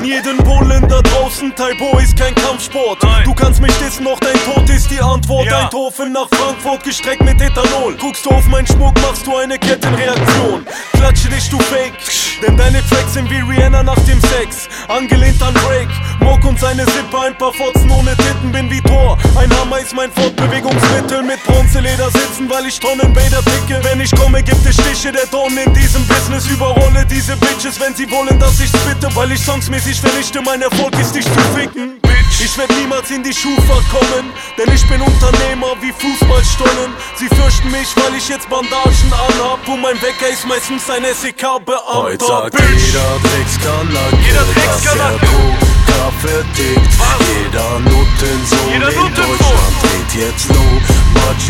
An jeden Bullen da draußen, Taibo ist kein Kampfsport. Nein. Du kannst mich dissen, doch dein Tod ist die Antwort. Ja. Eindhoven nach Frankfurt gestreckt mit Ethanol. Guckst du auf meinen Schmuck, machst du eine Kettenreaktion. Klatsche dich, du Fake. Denn deine Tracks sind wie Rihanna nach dem Sex. Angelehnt an Drake. Mock und seine Sippe, ein paar Fotzen ohne Titten, bin wie Thor. Ein Hammer ist mein Fortbewegungsmittel. Mit Bronzeleder sitzen, weil ich Tonnenbäder picke. Wenn ich komme, gibt es Stiche der Don in diesem Business. Überrolle diese Bitches, wenn sie wollen, dass ich's bitte. Weil ich songsmäßig vernichte, mein Erfolg ist dich zu ficken. Ich werd niemals in die Schufa kommen, denn ich bin Unternehmer wie Fußballstollen. Sie fürchten mich, weil ich jetzt Bandagen anhab und mein Wecker ist meistens ein SEK-Beamter. Bitch. jeder Dreckskanacke, Jeder dass er Dreckskanacke. Coca vertickt. Jeder Nuttensohn Jeder in Nuttensohn. Deutschland dreht jetzt low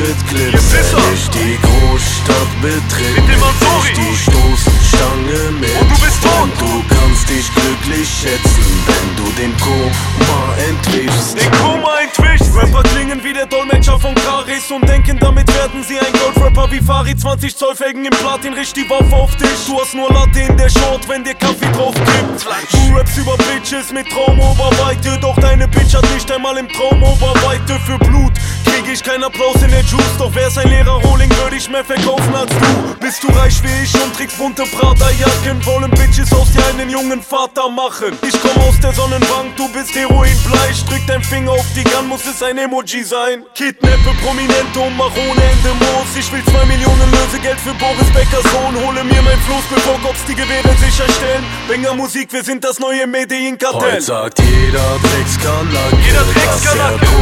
Wenn ich die Großstadt betritt. Mit dem Ansori. die Stoßstange mit. Und du bist tot. Und du kannst dich glücklich schätzen, wenn du dem Koma entwischst. Den Koma entwischt. Rapper klingen wie der Dolmetscher von Karis und denken, damit werden sie ein Goldrapper wie Farid. 20 Zoll Felgen im Platin, richt die Waffe auf dich. Du hast nur Latte in der Short, wenn dir Kaffee drauf gibt. Du rappst über Bitches mit Traumoberweite, doch deine Bitch hat nicht einmal im Traum Oberweite für Blut. Krieg ich keinen Applaus in der Juice, doch wär's ein leerer Rohling, würde ich mehr verkaufen als du. Bist du reich wie ich und trägst bunte Prada-Jacken, wollen Bitches aus dir einen jungen Vater machen. Ich komm aus der Sonnenbank, du bist Heroinbleich, drück dein Finger auf die Gun, muss es ein Emoji sein. Kidnappe Prominente und mach ohne Ende Moos. Ich will zwei Millionen Lösegeld für Boris Beckers Sohn, hole mir mein Floß, bevor Cops die Gewehre sicherstellen. Banger Musik, wir sind das neue Medellin-Kartell. Heute sagt jeder Dreckskanacke, Jeder dass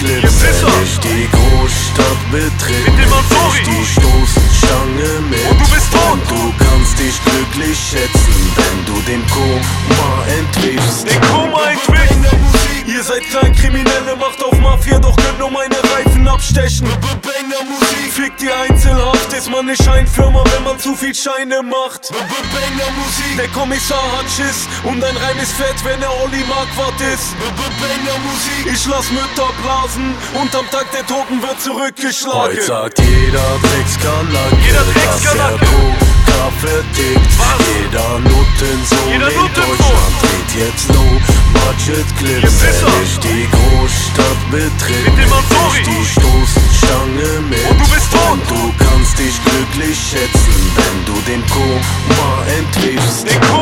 Pisser. wenn ich die Großstadt betritt. Mit dem Ansori. ich die Stoßstange mit. Und du bist tot. Seid Kleinkriminelle, macht auf Mafia, doch könnt nur meine Reifen abstechen. Banger Musik, fickt die Einzelhaft, ist man eine Scheinfirma, wenn man zu viel Scheine macht. Banger Musik, der Kommissar hat Schiss und ein Reim ist fett, wenn er Olli Marquardt ist. Banger Musik, ich lass Mütter blasen und am Tag der Toten wird zurückgeschlagen. Heute sagt jeder Dreckskanacke, Jeder er Dreckskanacke. Coca vertickt. Jeder Nuttensohn Jeder in Nuttensohn. Deutschland dreht jetzt low Budget Ihr Clips, Pisser. wenn ich die Großstadt betritt. Mit dem Ansori. die Stoßstange mit. Und du bist tot. Und du kannst dich glücklich schätzen, wenn du dem Koma Koma